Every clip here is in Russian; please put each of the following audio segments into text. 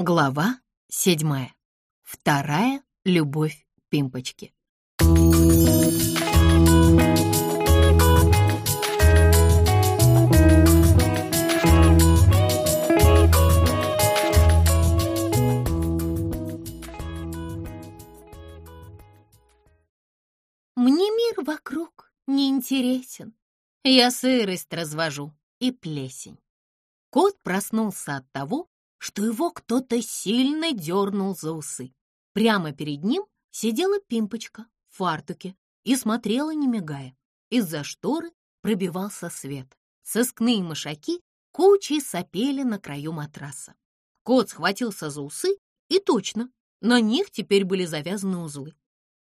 Глава седьмая. Вторая любовь Пимпочки. Мне мир вокруг не интересен. Я сырость развожу и плесень. Кот проснулся от того, что его кто-то сильно дернул за усы. Прямо перед ним сидела Пимпочка в фартуке и смотрела, не мигая. Из-за шторы пробивался свет. Сыскные мышаки кучей сопели на краю матраса. Кот схватился за усы, и точно, на них теперь были завязаны узлы.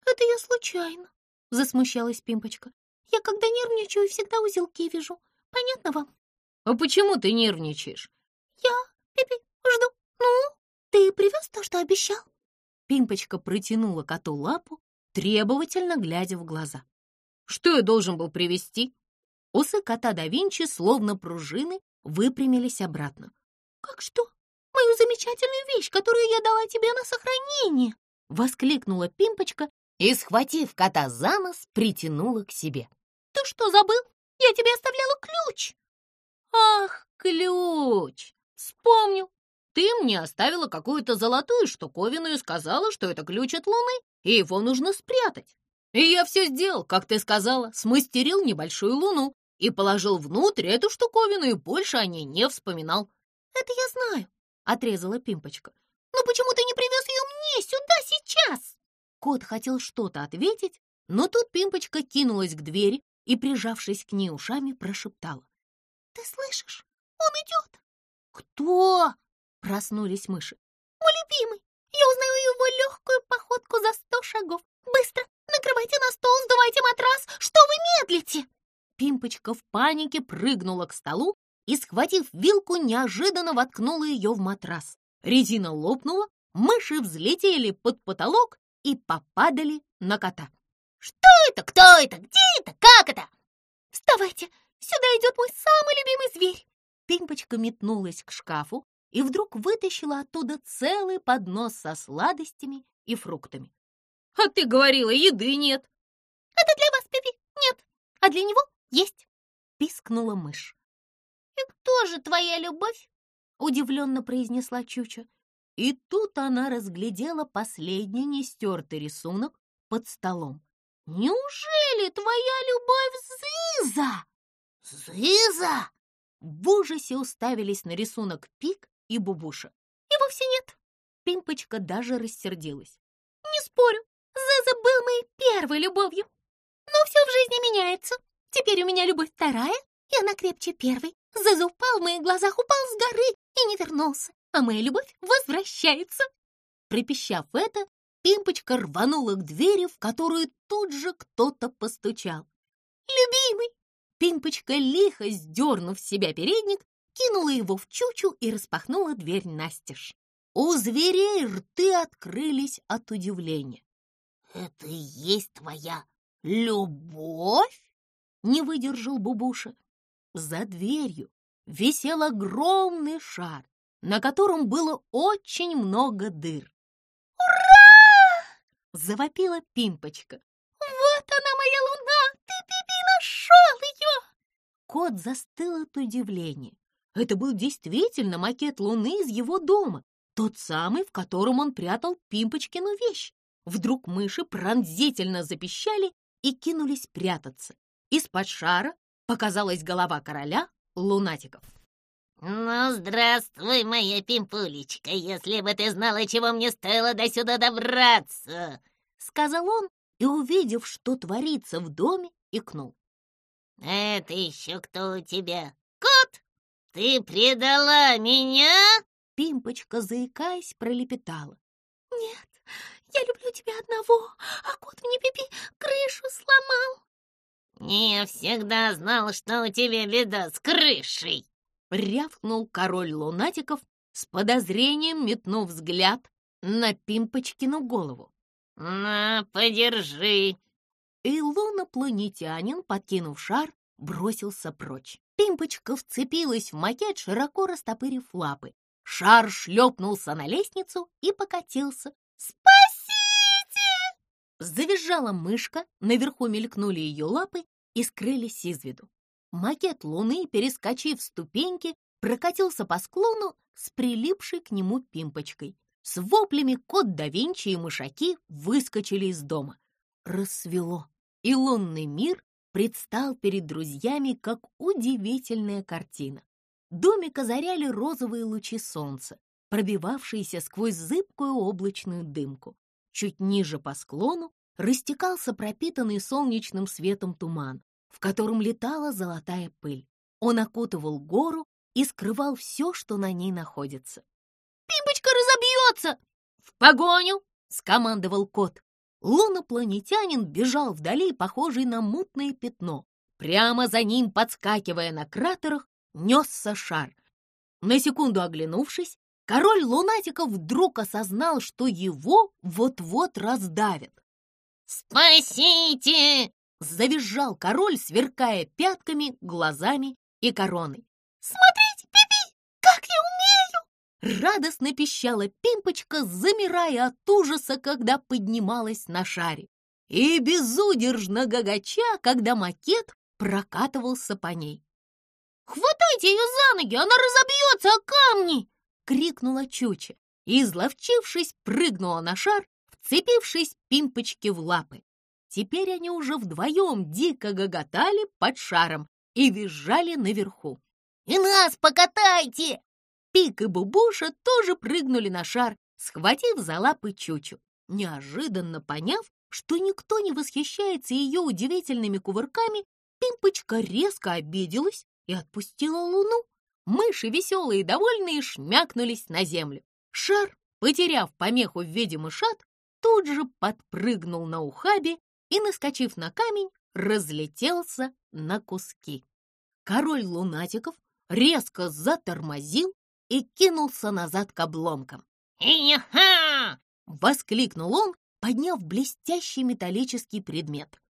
«Это я случайно», — засмущалась Пимпочка. «Я когда нервничаю, всегда узелки вяжу. Понятно вам?» «А почему ты нервничаешь?» «Я, Пипи, жду. Ну, ты привез то, что обещал?» Пимпочка протянула коту лапу, требовательно глядя в глаза. «Что я должен был привезти?» Усы кота да Винчи, словно пружины, выпрямились обратно. «Как что? Мою замечательную вещь, которую я дала тебе на сохранение!» — воскликнула Пимпочка и, схватив кота за нос, притянула к себе. «Ты что, забыл? Я тебе оставляла ключ!» «Ах, ключ! Вспомнил! Ты мне оставила какую-то золотую штуковину и сказала, что это ключ от луны, и его нужно спрятать. И я все сделал, как ты сказала, смастерил небольшую луну и положил внутрь эту штуковину и больше о ней не вспоминал. Это я знаю, — отрезала Пимпочка. Но почему ты не привез ее мне сюда сейчас? Кот хотел что-то ответить, но тут Пимпочка кинулась к двери и, прижавшись к ней ушами, прошептала. «Ты слышишь? Он идет!» «Кто?» Проснулись мыши. «Мой любимый! Я узнаю его легкую походку за сто шагов. Быстро! Накрывайте на стол, сдувайте матрас! Что вы медлите?» Пимпочка в панике прыгнула к столу и, схватив вилку, неожиданно воткнула ее в матрас. Резина лопнула, мыши взлетели под потолок и попадали на кота. «Что это? Кто это? Где это? Как это?» «Вставайте! Сюда идет мой самый любимый зверь!» Пимпочка метнулась к шкафу, и вдруг вытащила оттуда целый поднос со сладостями и фруктами. «А ты говорила, еды нет!» «Это для вас, Пипи, нет, а для него есть!» — пискнула мышь. «И кто же твоя любовь?» — удивленно произнесла Чуча. И тут она разглядела последний нестертый рисунок под столом. «Неужели твоя любовь Зыза?» «Зыза?» В ужасе уставились на рисунок Пик и Бубуша. И вовсе нет. Пимпочка даже рассердилась. Не спорю, Заза был моей первой любовью. Но все в жизни меняется. Теперь у меня любовь вторая, и она крепче первой. Заза упал в моих глазах, упал с горы и не вернулся, а моя любовь возвращается. Припищав это, Пимпочка рванула к двери, в которую тут же кто-то постучал. «Любимый!» Пимпочка, лихо сдернув с себя передник, кинула его в чучу и распахнула дверь настежь. У зверей рты открылись от удивления. «Это и есть твоя любовь?» — не выдержал Бубуша. За дверью висел огромный шар, на котором было очень много дыр. «Ура!» — завопила Пимпочка. «Вот она, моя луна! Ты, Пипи, нашел ее!» Кот застыл от удивления. Это был действительно макет Луны из его дома, тот самый, в котором он прятал Пимпочкину вещь. Вдруг мыши пронзительно запищали и кинулись прятаться. Из-под шара показалась голова короля лунатиков. «Ну, здравствуй, моя пимпулечка, если бы ты знала, чего мне стоило до сюда добраться!» Сказал он и, увидев, что творится в доме, икнул. «Это еще кто у тебя? Кот?» «Ты предала меня?» Пимпочка, заикаясь, пролепетала. «Нет, я люблю тебя одного, а кот мне Пипи крышу сломал». «Не всегда знал, что у тебя беда с крышей!» Рявкнул король лунатиков с подозрением, метнув взгляд на Пимпочкину голову. «На, подержи!» И лунопланетянин, подкинув шар, бросился прочь. Пимпочка вцепилась в макет, широко растопырив лапы. Шар шлепнулся на лестницу и покатился. «Спасите!» Завизжала мышка, наверху мелькнули ее лапы и скрылись из виду. Макет луны, перескочив ступеньки, прокатился по склону с прилипшей к нему пимпочкой. С воплями кот да Винчи и мышаки выскочили из дома. Рассвело, и лунный мир предстал перед друзьями как удивительная картина. Домик озаряли розовые лучи солнца, пробивавшиеся сквозь зыбкую облачную дымку. Чуть ниже по склону растекался пропитанный солнечным светом туман, в котором летала золотая пыль. Он окутывал гору и скрывал все, что на ней находится. «Пимпочка разобьется!» «В погоню!» — скомандовал кот. Лунопланетянин бежал вдали, похожий на мутное пятно. Прямо за ним, подскакивая на кратерах, несся шар. На секунду оглянувшись, король лунатиков вдруг осознал, что его вот-вот раздавят. «Спасите!» — завизжал король, сверкая пятками, глазами и короной. «Смотрите, Пипи, как я умею!» Радостно пищала Пимпочка, замирая от ужаса, когда поднималась на шаре. И безудержно гагача, когда макет прокатывался по ней. «Хватайте ее за ноги, она разобьется о камни!» — крикнула Чуча и, изловчившись, прыгнула на шар, вцепившись Пимпочке в лапы. Теперь они уже вдвоем дико гоготали под шаром и визжали наверху. «И нас покатайте!» Пик и Бубуша тоже прыгнули на шар, схватив за лапы Чучу. Неожиданно поняв, что никто не восхищается ее удивительными кувырками, Пимпочка резко обиделась и отпустила луну. Мыши, веселые и довольные, шмякнулись на землю. Шар, потеряв помеху в виде мышат, тут же подпрыгнул на ухабе и, наскочив на камень, разлетелся на куски. Король лунатиков резко затормозил и кинулся назад к обломкам. «И-ха!» — воскликнул он, подняв блестящий металлический предмет.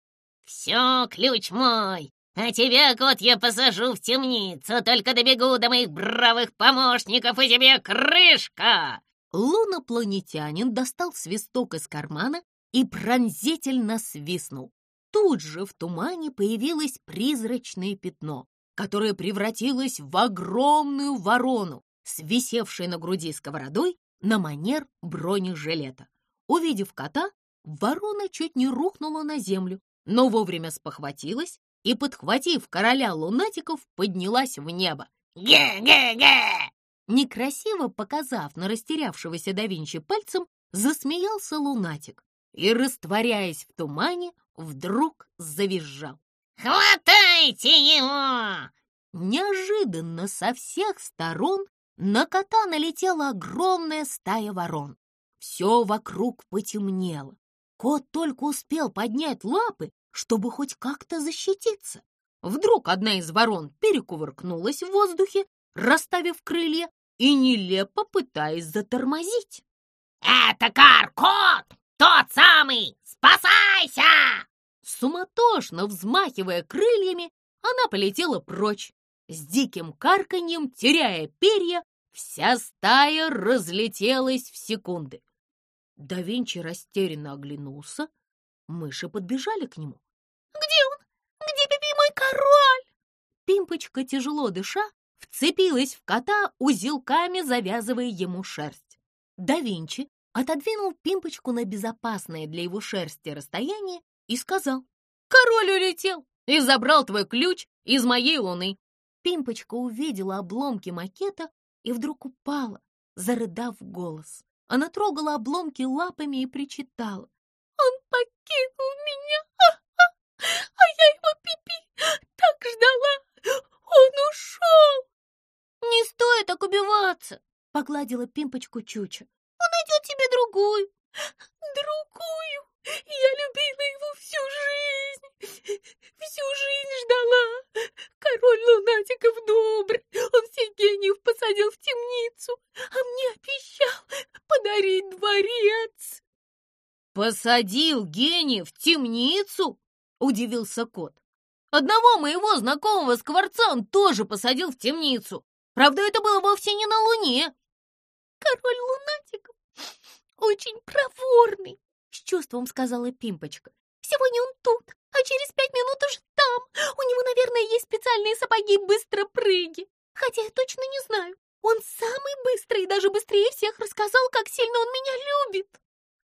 «Все, ключ мой! А тебя, кот, я посажу в темницу, только добегу до моих бравых помощников, и тебе крышка!» Лунопланетянин достал свисток из кармана и пронзительно свистнул. Тут же в тумане появилось призрачное пятно, которое превратилось в огромную ворону, свисевшую на груди сковородой на манер бронежилета. Увидев кота, ворона чуть не рухнула на землю, но вовремя спохватилась и, подхватив короля лунатиков, поднялась в небо. «Ге-ге-ге!» Некрасиво показав на растерявшегося да Винчи пальцем, засмеялся лунатик и, растворяясь в тумане, вдруг завизжал. «Хватайте его!» Неожиданно со всех сторон на кота налетела огромная стая ворон. Все вокруг потемнело. Кот только успел поднять лапы, чтобы хоть как-то защититься. Вдруг одна из ворон перекувыркнулась в воздухе, расставив крылья и нелепо пытаясь затормозить. «Это Каркот! Тот самый! Спасайся!» Суматошно взмахивая крыльями, она полетела прочь. С диким карканьем, теряя перья, вся стая разлетелась в секунды. Да Винчи растерянно оглянулся. Мыши подбежали к нему. «Где он? Где Пипи мой король?» Пимпочка, тяжело дыша, вцепилась в кота, узелками завязывая ему шерсть. Да Винчи отодвинул Пимпочку на безопасное для его шерсти расстояние и сказал, «Король улетел и забрал твой ключ из моей луны». Пимпочка увидела обломки макета и вдруг упала, зарыдав голос. Она трогала обломки лапами и причитала. «Он покинул меня, а, -а, я его пипи так ждала! Он ушел!» «Не стоит так убиваться!» — погладила Пимпочку Чуча. «Он найдет тебе другую! Посадил в темницу, а мне обещал подарить дворец!» «Посадил гения в темницу?» — удивился кот. «Одного моего знакомого скворца он тоже посадил в темницу. Правда, это было вовсе не на Луне. король лунатиков очень проворный, с чувством сказала Пимпочка. Сегодня он тут, а через пять минут уже там. У него, наверное, есть специальные сапоги быстропрыги. Хотя я точно не знаю. Он самый быстрый и даже быстрее всех рассказал, как сильно он меня любит.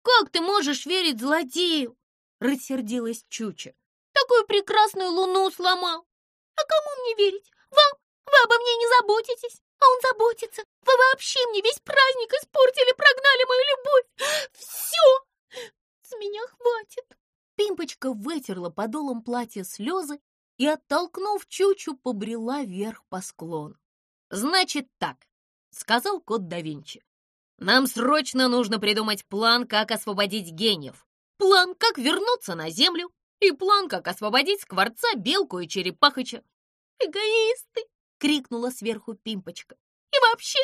Как ты можешь верить злодею? Рассердилась Чуча. Такую прекрасную луну сломал. А кому мне верить? Вам? Вы обо мне не заботитесь. А он заботится. Вы вообще мне весь праздник испортили, прогнали мою любовь. Все! С меня хватит. Пимпочка вытерла подолом платья слезы и, оттолкнув Чучу, побрела вверх по склону. «Значит так», — сказал кот да Винчи. «Нам срочно нужно придумать план, как освободить гениев, план, как вернуться на Землю и план, как освободить Скворца, Белку и Черепахыча». «Эгоисты!» — крикнула сверху Пимпочка. «И вообще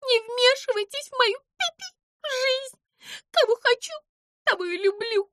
не вмешивайтесь в мою пи-пи жизнь! Кого хочу, того и люблю!»